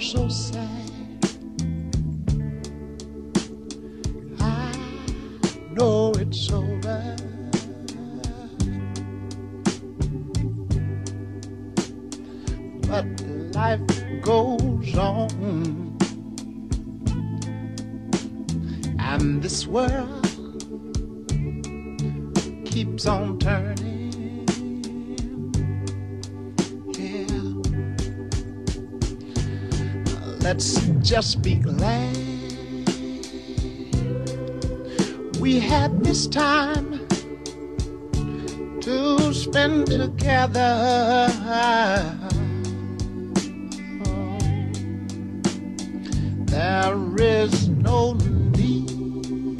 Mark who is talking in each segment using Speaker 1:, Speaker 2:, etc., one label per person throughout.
Speaker 1: so sad. I know it's over. But life goes on. And this world keeps on turning. Let's just be glad we had this time to spend together. There is no need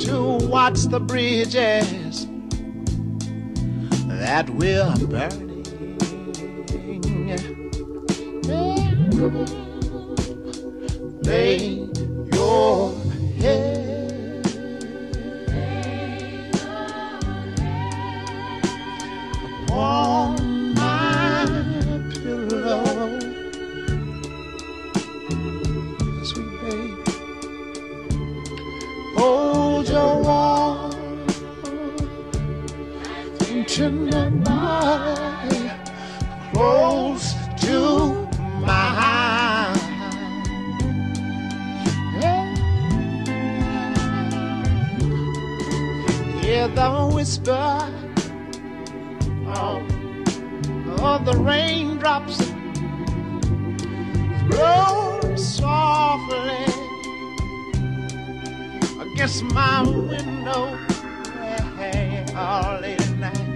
Speaker 1: to watch the bridges that we're burning. Lay your head on my pillow, sweet baby. Hold your warm and tender body close Hear the whisper of, of the raindrops blow softly against my window hey, all late at night.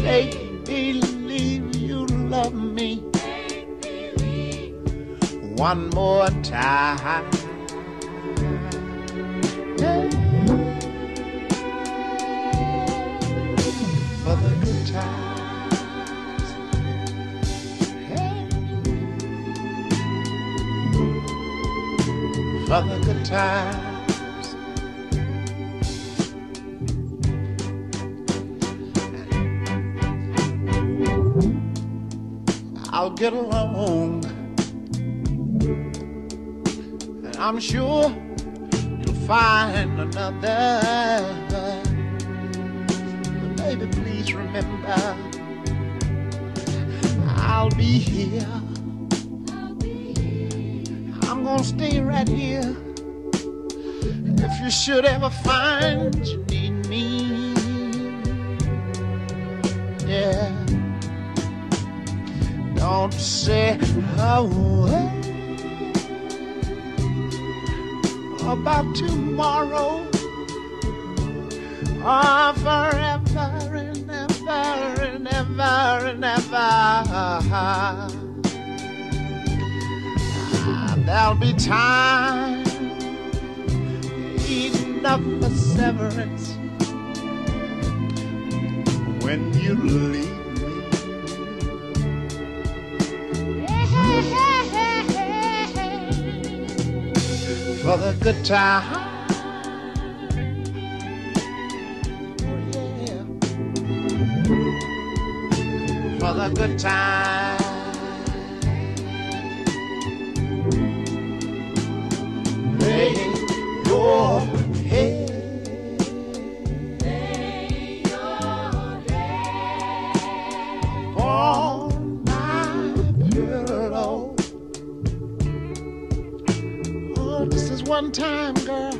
Speaker 1: Make believe you love me one more time. For the good times. Hey. For the good times. I'll get along. And I'm sure you'll find another. Be here. I'm gonna stay right here. If you should ever find you need me, yeah. Don't say a word about tomorrow or forever and ever and ah, ever. There'll be time enough for severance when you leave me for the good time. For the good time. Lay your head on my pillow. Oh, this is one time, girl.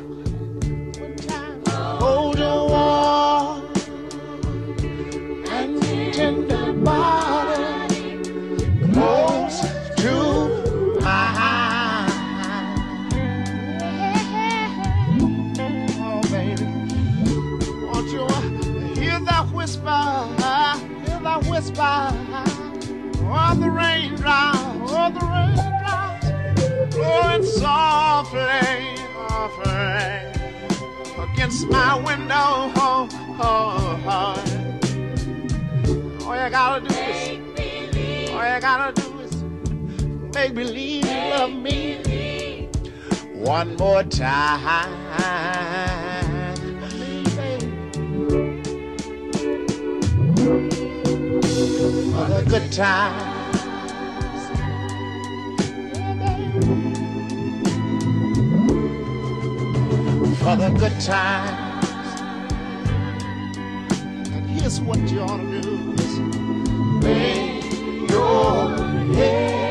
Speaker 1: Whisper? Oh, the raindrops, oh, the raindrops blowing softly, softly against my window. Oh, oh, oh. All you gotta do is, all you gotta do is make believe you love me one more time. Times. For the good times. And here's what you ought to do lay your head.